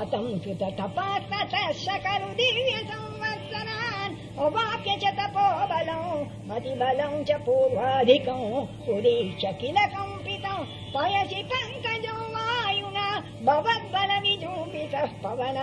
अतम् कृत तपास्त दिव्य संवत्सरान् अवाप्य च तपोबलम् मतिबलम् च पूर्वाधिकम् उदीक्ष किल कम्पितम् पयसि पङ्कजौ वायुना भवद्बल विजूतः पवन